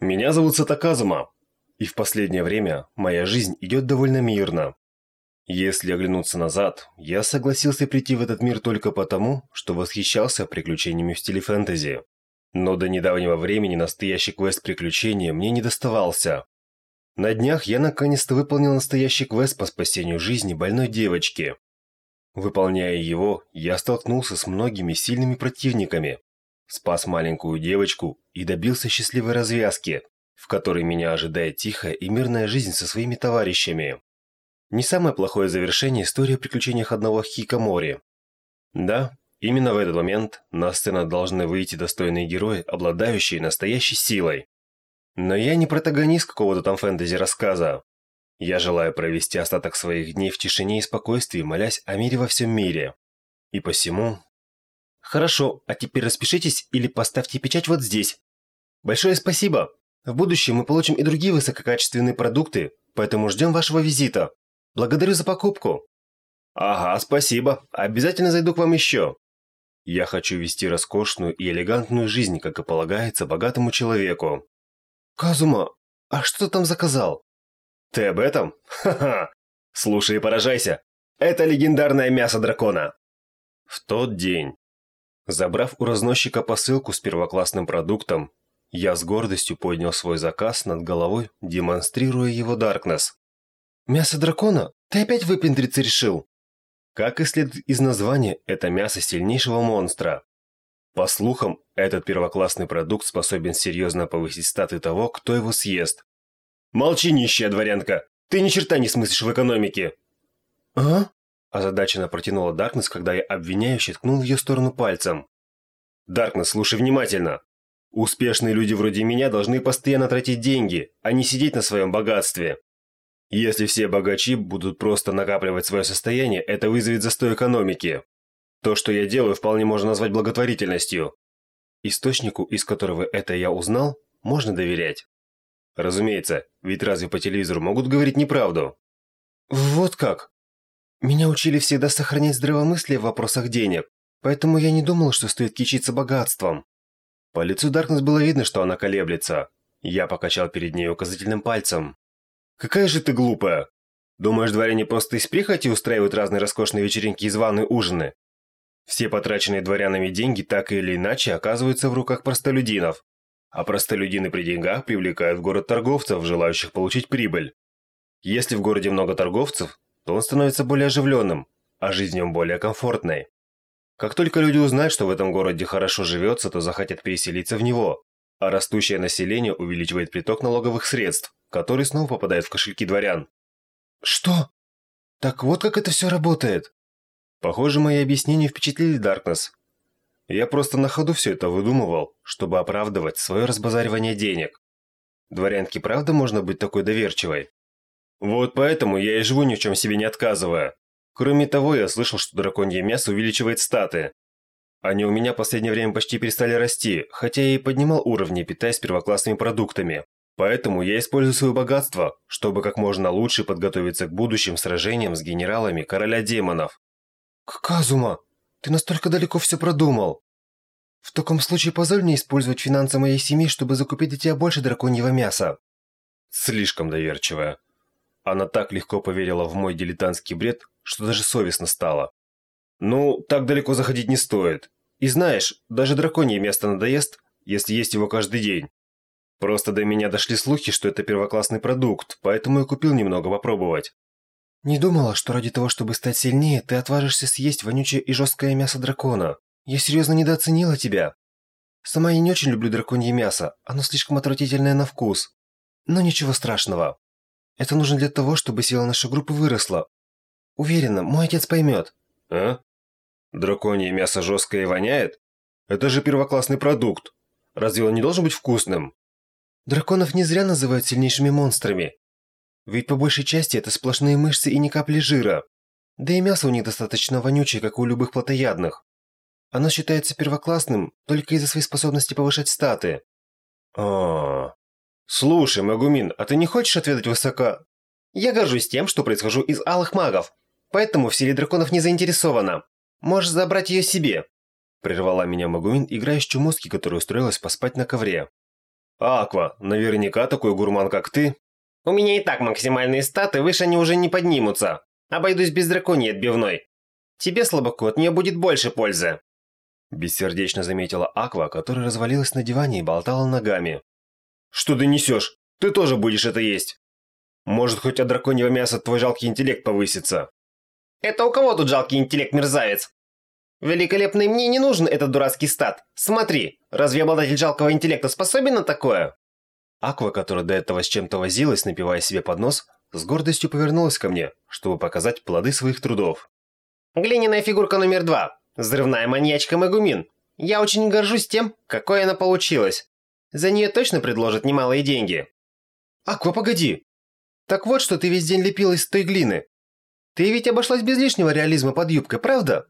Меня зовут Сатаказума, и в последнее время моя жизнь идет довольно мирно. Если оглянуться назад, я согласился прийти в этот мир только потому, что восхищался приключениями в стиле фэнтези. Но до недавнего времени настоящий квест приключения мне не доставался. На днях я наконец-то выполнил настоящий квест по спасению жизни больной девочки. Выполняя его, я столкнулся с многими сильными противниками, спас маленькую девочку и добился счастливой развязки, в которой меня ожидает тихая и мирная жизнь со своими товарищами. Не самое плохое завершение истории о приключениях одного Хикамори. Да, именно в этот момент на сцену должны выйти достойные герои, обладающие настоящей силой. Но я не протагонист какого-то там фэнтези-рассказа. Я желаю провести остаток своих дней в тишине и спокойствии, молясь о мире во всем мире. И посему Хорошо, а теперь распишитесь или поставьте печать вот здесь. Большое спасибо. В будущем мы получим и другие высококачественные продукты, поэтому ждем вашего визита. Благодарю за покупку. Ага, спасибо. Обязательно зайду к вам еще. Я хочу вести роскошную и элегантную жизнь, как и полагается богатому человеку. Казума, а что ты там заказал? Ты об этом? Ха-ха. Слушай и поражайся. Это легендарное мясо дракона. В тот день Забрав у разносчика посылку с первоклассным продуктом, я с гордостью поднял свой заказ над головой, демонстрируя его Даркнесс. «Мясо дракона? Ты опять выпендриться решил?» Как и следует из названия, это мясо сильнейшего монстра. По слухам, этот первоклассный продукт способен серьезно повысить статы того, кто его съест. «Молчи, нищая дворянка! Ты ни черта не смыслишь в экономике!» «А?» Озадаченно протянула Даркнесс, когда я обвиняюще ткнул ее сторону пальцем. «Даркнесс, слушай внимательно. Успешные люди вроде меня должны постоянно тратить деньги, а не сидеть на своем богатстве. Если все богачи будут просто накапливать свое состояние, это вызовет застой экономики. То, что я делаю, вполне можно назвать благотворительностью. Источнику, из которого это я узнал, можно доверять. Разумеется, ведь разве по телевизору могут говорить неправду? Вот как? Меня учили всегда сохранять здравомыслие в вопросах денег, поэтому я не думал, что стоит кичиться богатством. По лицу Даркнесс было видно, что она колеблется. Я покачал перед ней указательным пальцем. «Какая же ты глупая! Думаешь, дворяне просто из прихоти устраивают разные роскошные вечеринки и званые ужины? Все потраченные дворянами деньги так или иначе оказываются в руках простолюдинов, а простолюдины при деньгах привлекают в город торговцев, желающих получить прибыль. Если в городе много торговцев, то он становится более оживленным, а жизнь в нем более комфортной. Как только люди узнают, что в этом городе хорошо живется, то захотят переселиться в него, а растущее население увеличивает приток налоговых средств, который снова попадает в кошельки дворян. Что? Так вот как это все работает? Похоже, мои объяснения впечатлили Даркнесс. Я просто на ходу все это выдумывал, чтобы оправдывать свое разбазаривание денег. Дворянке правда можно быть такой доверчивой? Вот поэтому я и живу ни в чем себе не отказывая. Кроме того, я слышал, что драконье мясо увеличивает статы. Они у меня в последнее время почти перестали расти, хотя я и поднимал уровни, питаясь первоклассными продуктами. Поэтому я использую свое богатство, чтобы как можно лучше подготовиться к будущим сражениям с генералами короля демонов. Казума, ты настолько далеко все продумал. В таком случае позволь мне использовать финансы моей семьи, чтобы закупить для тебя больше драконьего мяса. Слишком доверчивая. Она так легко поверила в мой дилетантский бред, что даже совестно стало. Ну, так далеко заходить не стоит. И знаешь, даже драконье место надоест, если есть его каждый день. Просто до меня дошли слухи, что это первоклассный продукт, поэтому я купил немного попробовать. Не думала, что ради того, чтобы стать сильнее, ты отважишься съесть вонючее и жесткое мясо дракона. Я серьезно недооценила тебя. Сама я не очень люблю драконье мясо, оно слишком отвратительное на вкус. Но ничего страшного. Это нужно для того, чтобы сила нашей группы выросла. Уверена, мой отец поймет. А? Драконье мясо жесткое и воняет? Это же первоклассный продукт. Разве он не должен быть вкусным? Драконов не зря называют сильнейшими монстрами. Ведь по большей части это сплошные мышцы и ни капли жира. Да и мясо у них достаточно вонючее, как у любых плотоядных. Оно считается первоклассным только из-за своей способности повышать статы. А, -а, -а. «Слушай, Магумин, а ты не хочешь отведать высоко?» «Я горжусь тем, что происхожу из алых магов, поэтому в силе драконов не заинтересована. Можешь забрать ее себе». Прервала меня Магумин, играющая музыки, которая устроилась поспать на ковре. Аква, наверняка такой гурман, как ты. У меня и так максимальные статы, выше они уже не поднимутся. Обойдусь без драконьей отбивной. Тебе, слабаку, от нее будет больше пользы. Бессердечно заметила Аква, которая развалилась на диване и болтала ногами. Что ты несешь? Ты тоже будешь это есть. Может, хоть от драконьего мяса твой жалкий интеллект повысится. Это у кого тут жалкий интеллект, мерзавец? Великолепный мне не нужен этот дурацкий стат. Смотри, разве обладатель жалкого интеллекта способен на такое? Аква, которая до этого с чем-то возилась, напивая себе под нос, с гордостью повернулась ко мне, чтобы показать плоды своих трудов. Глиняная фигурка номер два. Взрывная маньячка Магумин. Я очень горжусь тем, какой она получилась. За нее точно предложат немалые деньги. Аква, погоди! Так вот, что ты весь день лепилась с той глины. Ты ведь обошлась без лишнего реализма под юбкой, правда?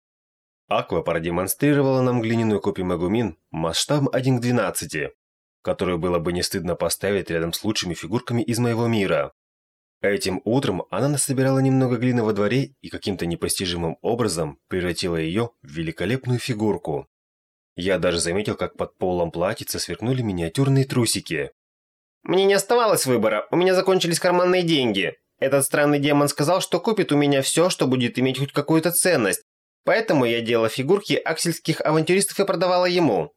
Аква продемонстрировала нам глиняную копию Магумин масштабом 1 к 12, которую было бы не стыдно поставить рядом с лучшими фигурками из моего мира. Этим утром она насобирала немного глины во дворе и каким-то непостижимым образом превратила ее в великолепную фигурку. Я даже заметил, как под полом платьица сверкнули миниатюрные трусики. Мне не оставалось выбора, у меня закончились карманные деньги. Этот странный демон сказал, что купит у меня все, что будет иметь хоть какую-то ценность, Поэтому я делала фигурки аксельских авантюристов и продавала ему.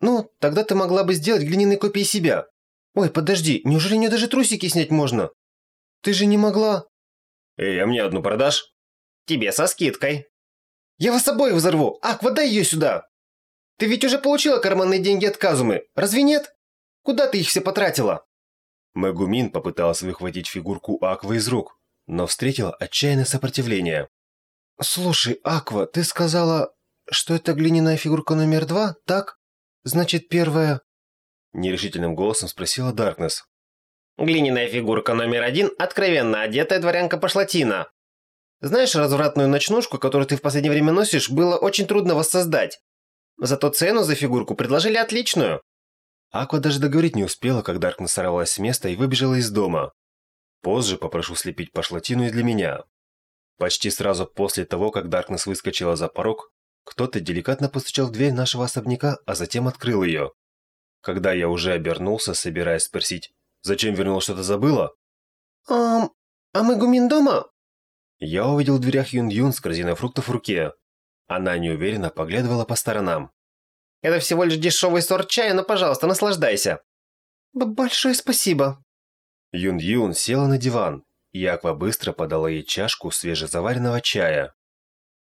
Ну, тогда ты могла бы сделать глиняные копии себя. Ой, подожди, неужели мне даже трусики снять можно? Ты же не могла... Эй, а мне одну продашь? Тебе со скидкой. Я вас обоих взорву. Аква, дай ее сюда. Ты ведь уже получила карманные деньги от Казумы, разве нет? Куда ты их все потратила? Мегумин попыталась выхватить фигурку Аквы из рук, но встретила отчаянное сопротивление. «Слушай, Аква, ты сказала, что это глиняная фигурка номер два, так? Значит, первая...» Нерешительным голосом спросила Даркнесс. «Глиняная фигурка номер один, откровенно одетая дворянка Пошлатина. Знаешь, развратную ночнушку, которую ты в последнее время носишь, было очень трудно воссоздать. Зато цену за фигурку предложили отличную». Аква даже договорить не успела, как Даркнесс сорвалась с места и выбежала из дома. Позже попрошу слепить пошлатину и для меня. Почти сразу после того, как Даркнесс выскочила за порог, кто-то деликатно постучал в дверь нашего особняка, а затем открыл ее. Когда я уже обернулся, собираясь спросить, зачем вернула, что-то забыла? «Ам, а мы гумин дома?» Я увидел в дверях Юн-Юн с корзиной фруктов в руке. Она неуверенно поглядывала по сторонам. «Это всего лишь дешевый сорт чая, но, пожалуйста, наслаждайся». Б «Большое спасибо». Юн-Юн села на диван, Яква быстро подала ей чашку свежезаваренного чая.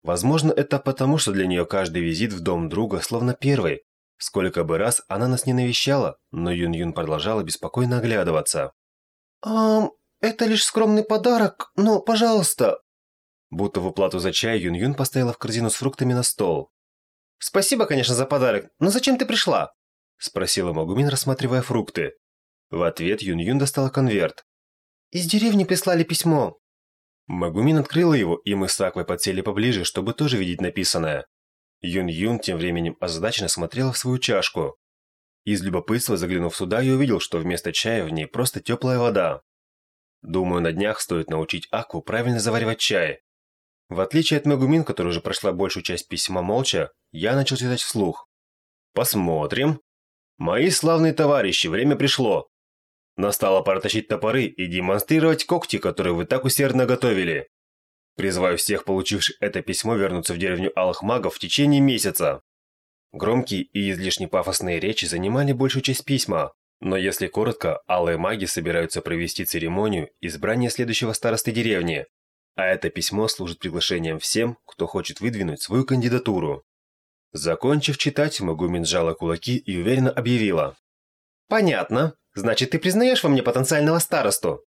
Возможно, это потому, что для нее каждый визит в дом друга словно первый. Сколько бы раз она нас не навещала, но Юн-Юн продолжала беспокойно оглядываться. «Ам, это лишь скромный подарок, но, пожалуйста...» Будто в уплату за чай Юн-Юн поставила в корзину с фруктами на стол. «Спасибо, конечно, за подарок, но зачем ты пришла?» Спросила Магумин, рассматривая фрукты. В ответ Юн-Юн достала конверт. Из деревни прислали письмо». Магумин открыла его, и мы с Аквой подсели поближе, чтобы тоже видеть написанное. Юн-Юн тем временем озадаченно смотрела в свою чашку. Из любопытства, заглянув сюда, я увидел, что вместо чая в ней просто теплая вода. Думаю, на днях стоит научить Акву правильно заваривать чай. В отличие от Мегумин, которая уже прошла большую часть письма молча, я начал читать вслух. Посмотрим. Мои славные товарищи, время пришло. Настало пора тащить топоры и демонстрировать когти, которые вы так усердно готовили. Призываю всех получивших это письмо вернуться в деревню Алых Магов в течение месяца. Громкие и излишне пафосные речи занимали большую часть письма, но если коротко, Алые Маги собираются провести церемонию избрания следующего старосты деревни, а это письмо служит приглашением всем, кто хочет выдвинуть свою кандидатуру. Закончив читать, Магумин сжала кулаки и уверенно объявила. «Понятно. Значит, ты признаешь во мне потенциального старосту?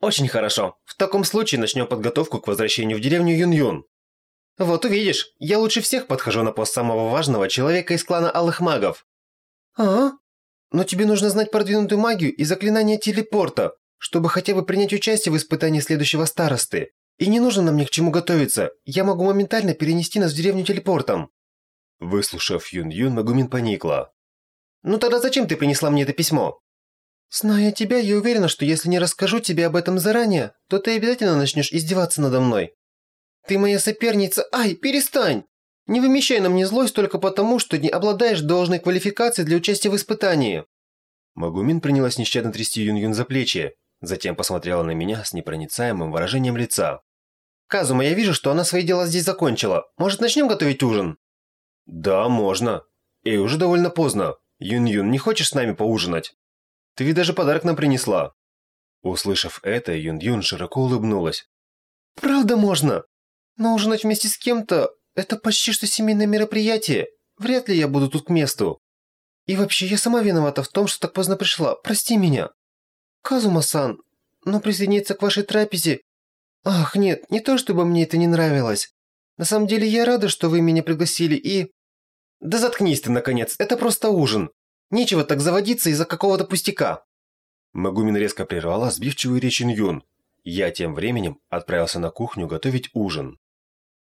Очень хорошо. В таком случае начнем подготовку к возвращению в деревню Юн-Юн. Вот увидишь, я лучше всех подхожу на пост самого важного человека из клана Алых Магов. А? Но тебе нужно знать продвинутую магию и заклинание телепорта, чтобы хотя бы принять участие в испытании следующего старосты. И не нужно нам ни к чему готовиться. Я могу моментально перенести нас в деревню телепортом. Выслушав Юн-Юн, Магумин поникла. Ну тогда зачем ты принесла мне это письмо? «Зная тебя, я уверена, что если не расскажу тебе об этом заранее, то ты обязательно начнешь издеваться надо мной. Ты моя соперница... Ай, перестань! Не вымещай на мне злость только потому, что не обладаешь должной квалификацией для участия в испытании». Магумин принялась нещадно трясти Юн-Юн за плечи, затем посмотрела на меня с непроницаемым выражением лица. «Казума, я вижу, что она свои дела здесь закончила. Может, начнем готовить ужин?» «Да, можно. Эй, уже довольно поздно. Юн-Юн, не хочешь с нами поужинать? Ты ведь даже подарок нам принесла». Услышав это, Юн-Юн широко улыбнулась. «Правда можно? Но ужинать вместе с кем-то – это почти что семейное мероприятие. Вряд ли я буду тут к месту. И вообще, я сама виновата в том, что так поздно пришла. Прости меня. Казума-сан, но присоединиться к вашей трапезе... Ах, нет, не то чтобы мне это не нравилось. На самом деле, я рада, что вы меня пригласили и... Да заткнись ты, наконец, это просто ужин. Нечего так заводиться из-за какого-то пустяка. Магумин резко прервала сбивчивую речь Юн-Юн. Я тем временем отправился на кухню готовить ужин.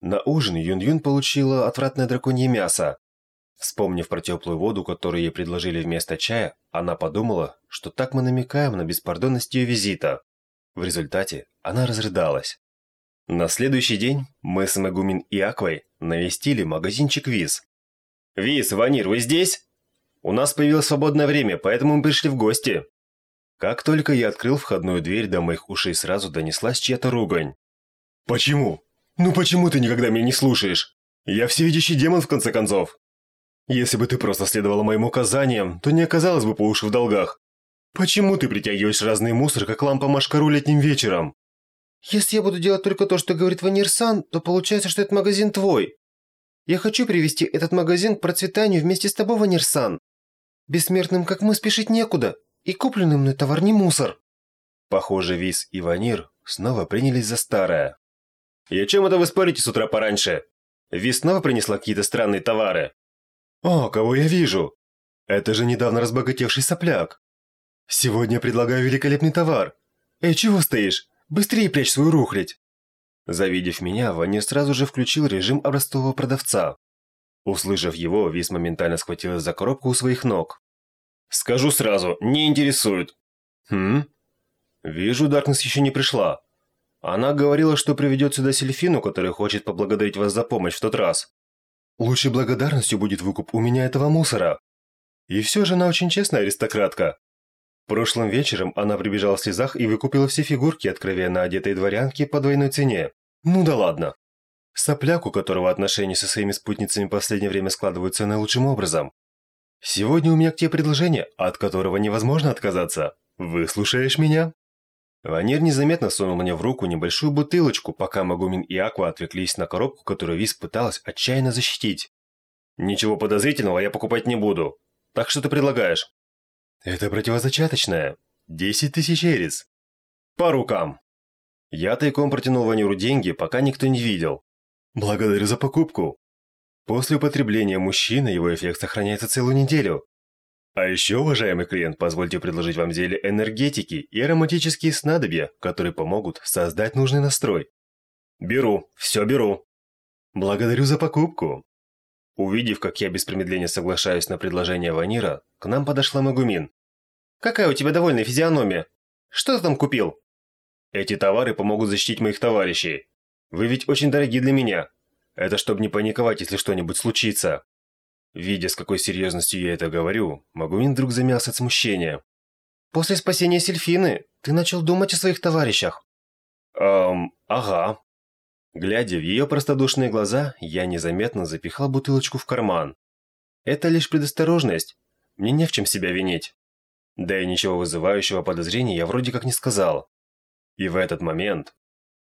На ужин Юн-Юн получила отвратное драконье мясо. Вспомнив про теплую воду, которую ей предложили вместо чая, она подумала, что так мы намекаем на беспардонность ее визита. В результате она разрыдалась. На следующий день мы с Мегумин и Аквой навестили магазинчик Виз. «Виз, Ванир, вы здесь? У нас появилось свободное время, поэтому мы пришли в гости». Как только я открыл входную дверь, до моих ушей сразу донеслась чья-то ругань. «Почему? Ну почему ты никогда меня не слушаешь? Я всевидящий демон, в конце концов. Если бы ты просто следовала моим указаниям, то не оказалась бы по уши в долгах. Почему ты притягиваешь разный мусор, как лампа Машкару летним вечером?» «Если я буду делать только то, что говорит Ванирсан, то получается, что этот магазин твой. Я хочу привести этот магазин к процветанию вместе с тобой, Ванирсан. Бессмертным, как мы, спешить некуда. И купленный мной товар не мусор. Похоже, Виз и Ванир снова принялись за старое. «И о чем это вы спорите с утра пораньше? Виз снова принесла какие-то странные товары?» «О, кого я вижу? Это же недавно разбогатевший сопляк. Сегодня предлагаю великолепный товар. Эй, чего стоишь? Быстрее прячь свою рухлядь!» Завидев меня, Ванир сразу же включил режим образцового продавца. Услышав его, Виз моментально схватилась за коробку у своих ног. Скажу сразу, не интересует. Хм? Вижу, Даркнесс еще не пришла. Она говорила, что приведет сюда Сельфину, которая хочет поблагодарить вас за помощь в тот раз. Лучшей благодарностью будет выкуп у меня этого мусора. И все же она очень честная аристократка. Прошлым вечером она прибежала в слезах и выкупила все фигурки откровенно одетой дворянки по двойной цене. Ну да ладно. Сопляк, у которого отношения со своими спутницами в последнее время складываются наилучшим образом, Сегодня у меня к тебе предложение, от которого невозможно отказаться. Выслушаешь меня?» Ванир незаметно сунул мне в руку небольшую бутылочку, пока Магумин и Аква отвлеклись на коробку, которую Виз пыталась отчаянно защитить. «Ничего подозрительного я покупать не буду. Так что ты предлагаешь?» «Это противозачаточное. Десять тысяч эрис. По рукам!» Я тайком протянул Ваниру деньги, пока никто не видел. «Благодарю за покупку. После употребления мужчины его эффект сохраняется целую неделю. А еще, уважаемый клиент, позвольте предложить вам зелье энергетики и ароматические снадобья, которые помогут создать нужный настрой. Беру, все беру. Благодарю за покупку. Увидев, как я без промедления соглашаюсь на предложение Ванира, к нам подошла Магумин. «Какая у тебя довольная физиономия? Что ты там купил?» «Эти товары помогут защитить моих товарищей. Вы ведь очень дороги для меня, это чтобы не паниковать, если что-нибудь случится. Видя, с какой серьезностью я это говорю, Магумин вдруг замялся от смущения. «После спасения Сельфины ты начал думать о своих товарищах». «Эм, ага». Глядя в ее простодушные глаза, я незаметно запихал бутылочку в карман. «Это лишь предосторожность. Мне не в чем себя винить». Да и ничего вызывающего подозрений я вроде как не сказал. И в этот момент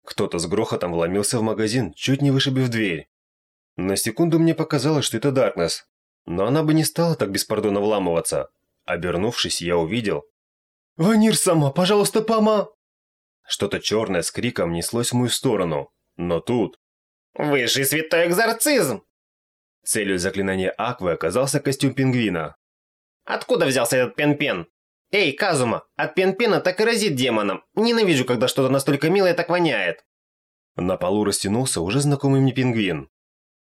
кто-то с грохотом вломился в магазин, чуть не вышибив дверь. На секунду мне показалось, что это Даркнесс, но она бы не стала так беспардонно вламываться. Обернувшись, я увидел... «Ванир сама, пожалуйста, пома!» Что-то черное с криком неслось в мою сторону, но тут... «Высший святой экзорцизм!» Целью заклинания Аквы оказался костюм пингвина. «Откуда взялся этот пен-пен?» «Эй, Казума, от пен-пена так и разит демоном. Ненавижу, когда что-то настолько милое так воняет». На полу растянулся уже знакомый мне пингвин.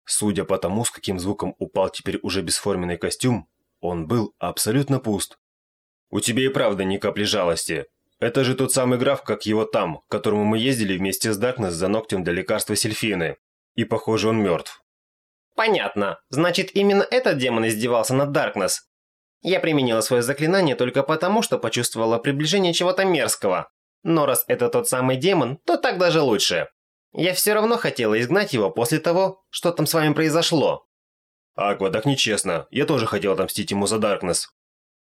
Судя по тому, с каким звуком упал теперь уже бесформенный костюм, он был абсолютно пуст. «У тебя и правда ни капли жалости. Это же тот самый граф, как его там, к которому мы ездили вместе с Даркнесс за ногтем для лекарства Сельфины. И похоже, он мертв». «Понятно. Значит, именно этот демон издевался над Даркнесс. Я применила свое заклинание только потому, что почувствовала приближение чего-то мерзкого. Но раз это тот самый демон, то так даже лучше. Я все равно хотела изгнать его после того, что там с вами произошло. Аква, так нечестно. Я тоже хотел отомстить ему за Даркнесс.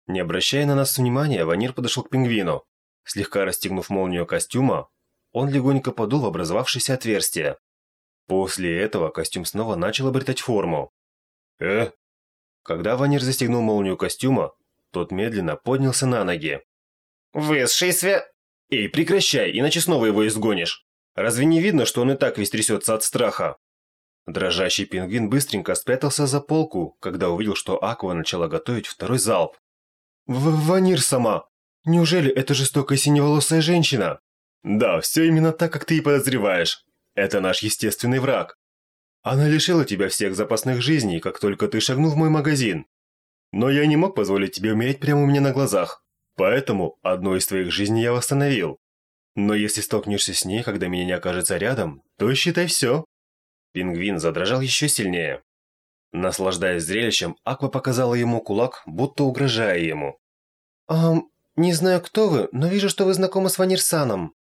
Не обращая на нас внимания, Ванир подошел к пингвину. Слегка расстегнув молнию костюма, он легонько подул в образовавшееся отверстие. После этого костюм снова начал обретать форму. «Э?» Когда Ванир застегнул молнию костюма, тот медленно поднялся на ноги. «Высший свет...» «Эй, прекращай, иначе снова его изгонишь. Разве не видно, что он и так весь трясется от страха?» Дрожащий пингвин быстренько спрятался за полку, когда увидел, что Аква начала готовить второй залп. В «Ванир сама! Неужели это жестокая синеволосая женщина?» «Да, все именно так, как ты и подозреваешь. Это наш естественный враг. Она лишила тебя всех запасных жизней, как только ты шагнул в мой магазин. Но я не мог позволить тебе умереть прямо у меня на глазах. Поэтому одну из твоих жизней я восстановил. Но если столкнешься с ней, когда меня не окажется рядом, то считай все». Пингвин задрожал еще сильнее. Наслаждаясь зрелищем, Аква показала ему кулак, будто угрожая ему. «Ам, не знаю, кто вы, но вижу, что вы знакомы с Ванирсаном.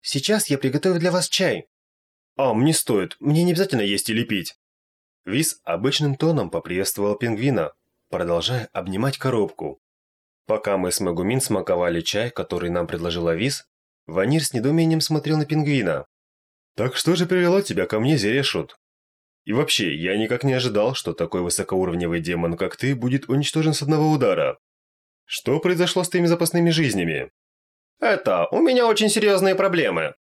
Сейчас я приготовлю для вас чай». «Ам, не стоит, мне не обязательно есть или пить». Виз обычным тоном поприветствовал пингвина, продолжая обнимать коробку. Пока мы с Магумин смаковали чай, который нам предложила Виз, Ванир с недоумением смотрел на пингвина. «Так что же привело тебя ко мне, Зерешут?» И вообще, я никак не ожидал, что такой высокоуровневый демон, как ты, будет уничтожен с одного удара. Что произошло с твоими запасными жизнями? Это, у меня очень серьезные проблемы.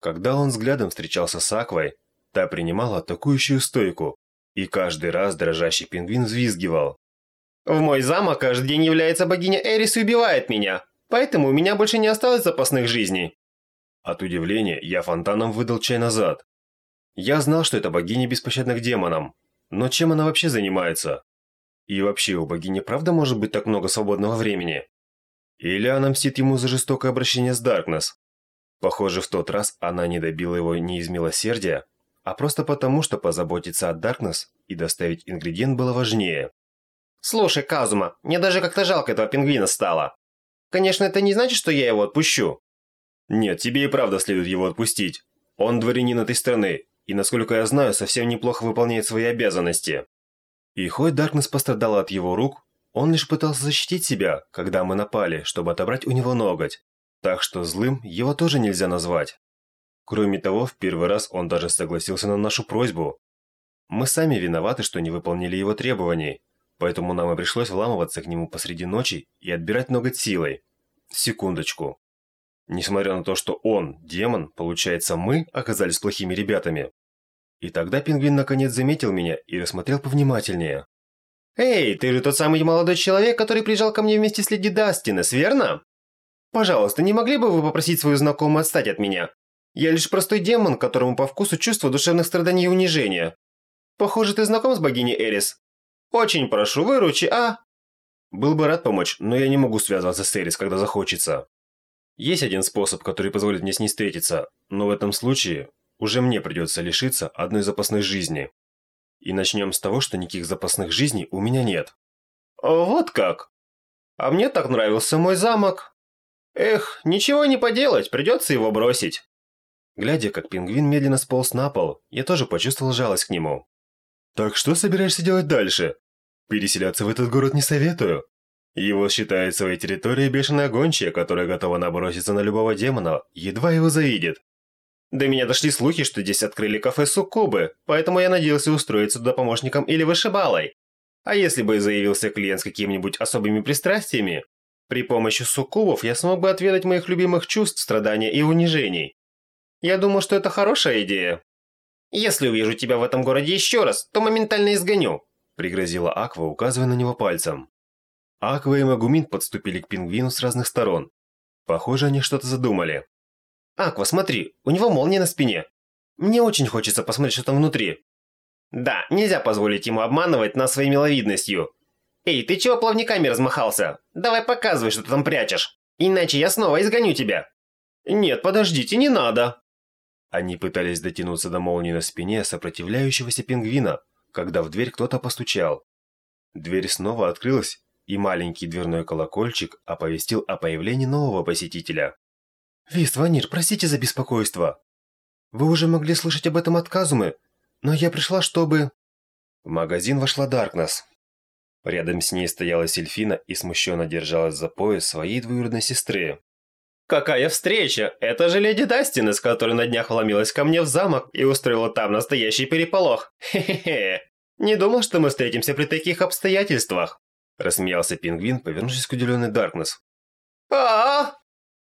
Когда он взглядом встречался с Аквой, та принимала атакующую стойку, и каждый раз дрожащий пингвин взвизгивал. В мой замок каждый день является богиня Эрис и убивает меня, поэтому у меня больше не осталось запасных жизней. От удивления я фонтаном выдал чай назад. Я знал, что это богиня беспощадных демонам, но чем она вообще занимается? И вообще, у богини правда может быть так много свободного времени? Или она мстит ему за жестокое обращение с Даркнесс? Похоже, в тот раз она не добила его не из милосердия, а просто потому, что позаботиться о Даркнесс и доставить ингредиент было важнее. «Слушай, Казума, мне даже как-то жалко этого пингвина стало. Конечно, это не значит, что я его отпущу». «Нет, тебе и правда следует его отпустить. Он дворянин этой страны, и, насколько я знаю, совсем неплохо выполняет свои обязанности. И хоть Даркнесс пострадала от его рук, он лишь пытался защитить себя, когда мы напали, чтобы отобрать у него ноготь. Так что злым его тоже нельзя назвать. Кроме того, в первый раз он даже согласился на нашу просьбу. Мы сами виноваты, что не выполнили его требований, поэтому нам и пришлось вламываться к нему посреди ночи и отбирать ноготь силой. Секундочку. Несмотря на то, что он, демон, получается мы оказались плохими ребятами. И тогда пингвин наконец заметил меня и рассмотрел повнимательнее. «Эй, ты же тот самый молодой человек, который приезжал ко мне вместе с леди Дастинес, верно? Пожалуйста, не могли бы вы попросить свою знакомую отстать от меня? Я лишь простой демон, которому по вкусу чувство душевных страданий и унижения. Похоже, ты знаком с богиней Эрис. Очень прошу, выручи, а?» Был бы рад помочь, но я не могу связываться с Эрис, когда захочется. Есть один способ, который позволит мне с ней встретиться, но в этом случае уже мне придется лишиться одной запасной жизни. И начнем с того, что никаких запасных жизней у меня нет. Вот как? А мне так нравился мой замок. Эх, ничего не поделать, придется его бросить. Глядя, как пингвин медленно сполз на пол, я тоже почувствовал жалость к нему. Так что собираешься делать дальше? Переселяться в этот город не советую. Его считает своей территорией бешеная гончая, которая готова наброситься на любого демона, едва его завидит. До меня дошли слухи, что здесь открыли кафе Суккубы, поэтому я надеялся устроиться туда помощником или вышибалой. А если бы заявился клиент с какими-нибудь особыми пристрастиями, при помощи суккубов я смог бы отведать моих любимых чувств, страдания и унижений. Я думал, что это хорошая идея. Если увижу тебя в этом городе еще раз, то моментально изгоню, пригрозила Аква, указывая на него пальцем. Аква и Магумин подступили к пингвину с разных сторон. Похоже, они что-то задумали. «Аква, смотри, у него молния на спине. Мне очень хочется посмотреть, что там внутри». «Да, нельзя позволить ему обманывать нас своей миловидностью. Эй, ты чего плавниками размахался? Давай показывай, что ты там прячешь. Иначе я снова изгоню тебя». «Нет, подождите, не надо». Они пытались дотянуться до молнии на спине сопротивляющегося пингвина, когда в дверь кто-то постучал. Дверь снова открылась, и маленький дверной колокольчик оповестил о появлении нового посетителя. «Вист, Ванир, простите за беспокойство. Вы уже могли слышать об этом от Казумы, но я пришла, чтобы...» В магазин вошла Даркнесс. Рядом с ней стояла Сельфина и смущенно держалась за пояс своей двоюродной сестры. «Какая встреча! Это же леди Дастин, из которой на днях вломилась ко мне в замок и устроила там настоящий переполох. Хе-хе-хе! Не думал, что мы встретимся при таких обстоятельствах!» Рассмеялся пингвин, повернувшись к удивленной Даркнесс. а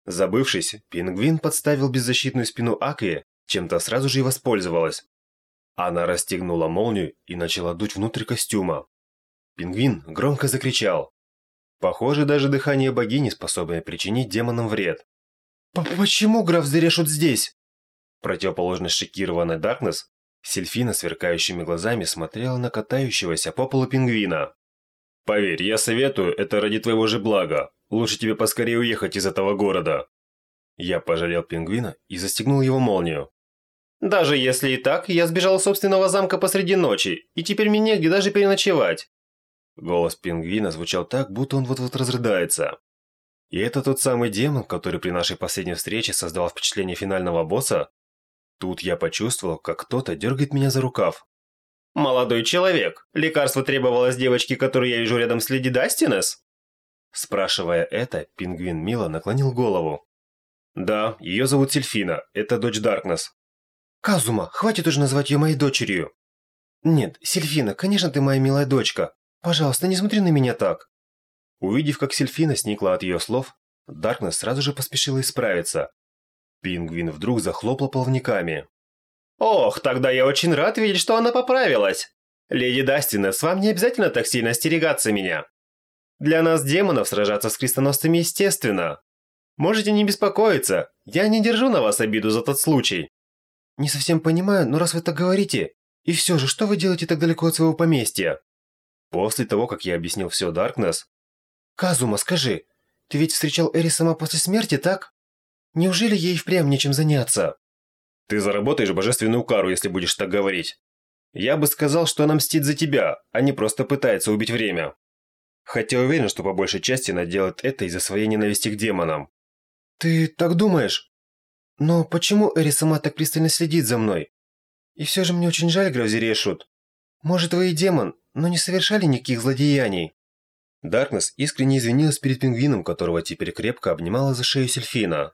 Забывшись, пингвин подставил беззащитную спину Акви, чем-то сразу же и воспользовалась. Она расстегнула молнию и начала дуть внутрь костюма. Пингвин громко закричал. Похоже, даже дыхание богини способно причинить демонам вред. «Почему граф Зерешут здесь?» Противоположно шокированная Даркнесс, Сельфина сверкающими глазами смотрела на катающегося по полу пингвина. «Поверь, я советую, это ради твоего же блага. Лучше тебе поскорее уехать из этого города». Я пожалел пингвина и застегнул его молнию. «Даже если и так, я сбежал из собственного замка посреди ночи, и теперь мне негде даже переночевать». Голос пингвина звучал так, будто он вот-вот разрыдается. И это тот самый демон, который при нашей последней встрече создал впечатление финального босса? Тут я почувствовал, как кто-то дергает меня за рукав. «Молодой человек, лекарство требовалось девочке, которую я вижу рядом с Леди Дастинес?» Спрашивая это, пингвин Мила наклонил голову. «Да, ее зовут Сельфина, это дочь Даркнесс». «Казума, хватит уже назвать ее моей дочерью!» «Нет, Сельфина, конечно, ты моя милая дочка. Пожалуйста, не смотри на меня так!» Увидев, как Сельфина сникла от ее слов, Даркнесс сразу же поспешила исправиться. Пингвин вдруг захлопал плавниками. «Ох, тогда я очень рад видеть, что она поправилась! Леди Дастинес, вам не обязательно так сильно остерегаться меня. Для нас, демонов, сражаться с крестоносцами естественно. Можете не беспокоиться, я не держу на вас обиду за тот случай». «Не совсем понимаю, но раз вы так говорите, и все же, что вы делаете так далеко от своего поместья?» После того, как я объяснил все Даркнесс... «Казума, скажи, ты ведь встречал Эри сама после смерти, так? Неужели ей впрямь нечем заняться?» «Ты заработаешь божественную кару, если будешь так говорить. Я бы сказал, что она мстит за тебя, а не просто пытается убить время. Хотя уверен, что по большей части она делает это из-за своей ненависти к демонам. «Ты так думаешь? Но почему Эри сама так пристально следит за мной? И все же мне очень жаль, Гравзерешут. Может, вы и демон, но не совершали никаких злодеяний». Даркнесс искренне извинилась перед пингвином, которого теперь крепко обнимала за шею Сельфина.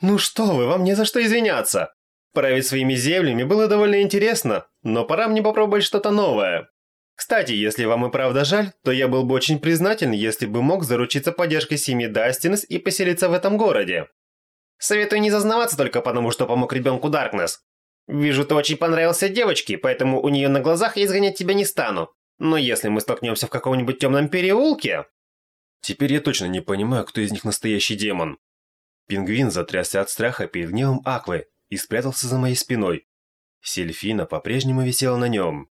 «Ну что вы, вам не за что извиняться! Править своими землями было довольно интересно, но пора мне попробовать что-то новое. Кстати, если вам и правда жаль, то я был бы очень признателен, если бы мог заручиться поддержкой семьи Дастинес и поселиться в этом городе. Советую не зазнаваться только потому, что помог ребенку Даркнесс. Вижу, ты очень понравился девочке, поэтому у нее на глазах я изгонять тебя не стану. Но если мы столкнемся в каком-нибудь темном переулке... Теперь я точно не понимаю, кто из них настоящий демон. Пингвин затрясся от страха перед гневом Аквы и спрятался за моей спиной. Сельфина по-прежнему висела на нем.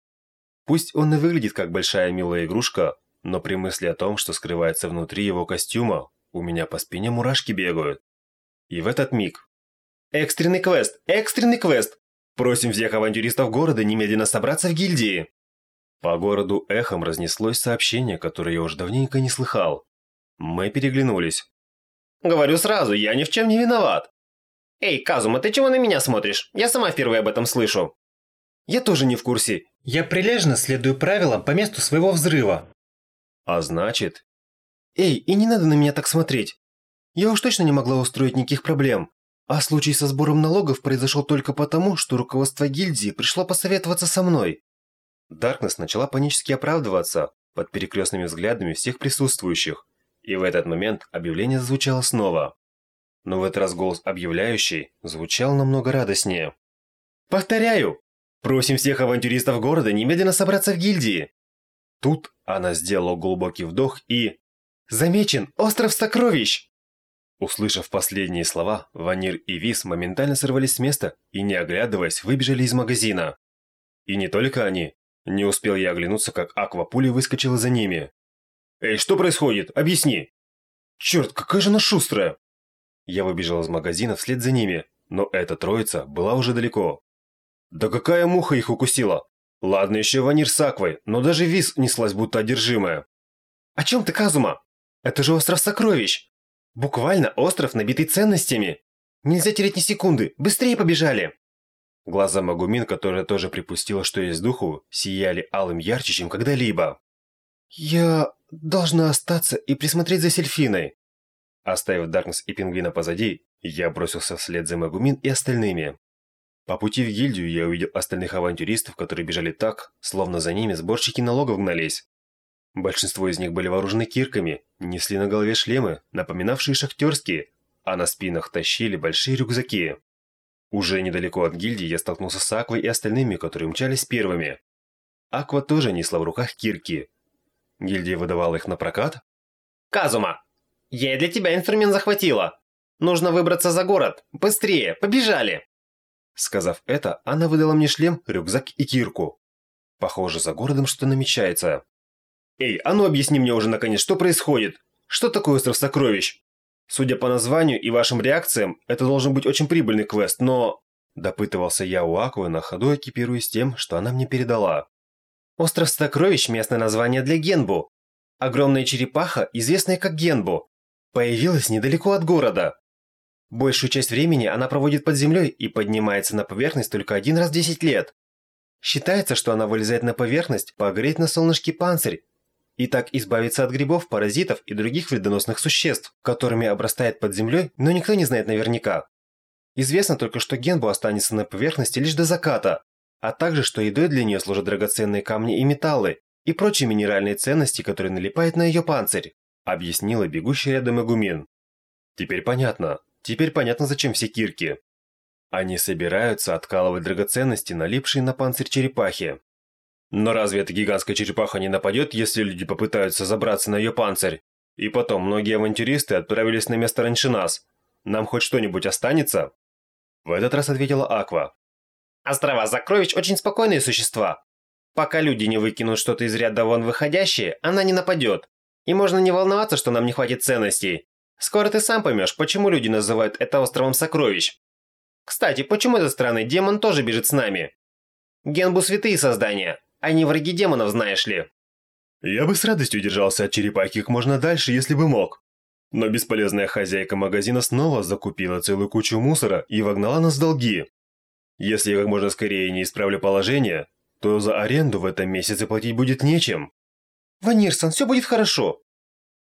Пусть он и выглядит как большая милая игрушка, но при мысли о том, что скрывается внутри его костюма, у меня по спине мурашки бегают. И в этот миг... «Экстренный квест! Экстренный квест! Просим всех авантюристов города немедленно собраться в гильдии!» По городу эхом разнеслось сообщение, которое я уже давненько не слыхал. Мы переглянулись. «Говорю сразу, я ни в чем не виноват!» «Эй, Казума, ты чего на меня смотришь? Я сама впервые об этом слышу!» «Я тоже не в курсе. Я прилежно следую правилам по месту своего взрыва. А значит... Эй, и не надо на меня так смотреть. Я уж точно не могла устроить никаких проблем. А случай со сбором налогов произошел только потому, что руководство гильдии пришло посоветоваться со мной. Даркнесс начала панически оправдываться под перекрестными взглядами всех присутствующих. И в этот момент объявление звучало снова. Но в этот раз голос объявляющий звучал намного радостнее. «Повторяю, Просим всех авантюристов города немедленно собраться в гильдии!» Тут она сделала глубокий вдох и... «Замечен! Остров сокровищ!» Услышав последние слова, Ванир и Вис моментально сорвались с места и, не оглядываясь, выбежали из магазина. И не только они. Не успел я оглянуться, как Аква пулей выскочила за ними. «Эй, что происходит? Объясни!» «Черт, какая же она шустрая!» Я выбежал из магазина вслед за ними, но эта троица была уже далеко. Да какая муха их укусила? Ладно еще Ванир с Аквой, но даже Виз неслась будто одержимая. О чем ты, Казума? Это же остров сокровищ. Буквально остров, набитый ценностями. Нельзя терять ни секунды. Быстрее побежали. Глаза Магумин, которая тоже припустила, что есть духу, сияли алым ярче, чем когда-либо. «Я должна остаться и присмотреть за Сельфиной». Оставив Даркнесс и Пингвина позади, я бросился вслед за Магумин и остальными. По пути в гильдию я увидел остальных авантюристов, которые бежали так, словно за ними сборщики налогов гнались. Большинство из них были вооружены кирками, несли на голове шлемы, напоминавшие шахтерские, а на спинах тащили большие рюкзаки. Уже недалеко от гильдии я столкнулся с Аквой и остальными, которые мчались первыми. Аква тоже несла в руках кирки. Гильдия выдавала их на прокат? «Казума, я для тебя инструмент захватила. Нужно выбраться за город. Быстрее, побежали!» Сказав это, она выдала мне шлем, рюкзак и кирку. Похоже, за городом что-то намечается. «Эй, а ну объясни мне уже наконец, что происходит? Что такое остров сокровищ?» Судя по названию и вашим реакциям, это должен быть очень прибыльный квест, но... Допытывался я у Аквы, на ходу экипируясь тем, что она мне передала. Остров Сокровищ – местное название для Генбу. Огромная черепаха, известная как Генбу, появилась недалеко от города. Большую часть времени она проводит под землей и поднимается на поверхность только один раз в 10 лет. Считается, что она вылезает на поверхность погреть на солнышке панцирь и так избавиться от грибов, паразитов и других вредоносных существ, которыми обрастает под землей, но никто не знает наверняка. Известно только, что Генбу останется на поверхности лишь до заката, а также, что едой для нее служат драгоценные камни и металлы, и прочие минеральные ценности, которые налипают на ее панцирь, объяснила бегущая рядом Игумен. Теперь понятно. Теперь понятно, зачем все кирки. Они собираются откалывать драгоценности, налипшие на панцирь черепахи. Но разве эта гигантская черепаха не нападет, если люди попытаются забраться на ее панцирь? И потом, многие авантюристы отправились на место раньше нас. Нам хоть что-нибудь останется?» В этот раз ответила Аква. «Острова Закрович очень спокойные существа. Пока люди не выкинут что-то из ряда вон выходящее, она не нападет. И можно не волноваться, что нам не хватит ценностей. Скоро ты сам поймешь, почему люди называют это островом сокровищ. Кстати, почему этот странный демон тоже бежит с нами? Генбу святые создания, они враги демонов, знаешь ли. Я бы с радостью держался от черепахи как можно дальше, если бы мог. Но бесполезная хозяйка магазина снова закупила целую кучу мусора и вогнала нас в долги. Если я как можно скорее не исправлю положение, то за аренду в этом месяце платить будет нечем. Ванирсон, все будет хорошо.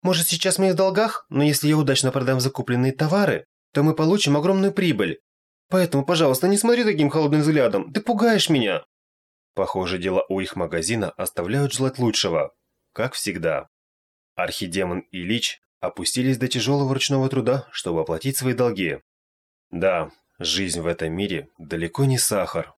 Может, сейчас мы в долгах, но если я удачно продам закупленные товары, то мы получим огромную прибыль. Поэтому, пожалуйста, не смотри таким холодным взглядом, ты пугаешь меня. Похоже, дела у их магазина оставляют желать лучшего, как всегда. Архидемон и Лич опустились до тяжелого ручного труда, чтобы оплатить свои долги. Да, жизнь в этом мире далеко не сахар.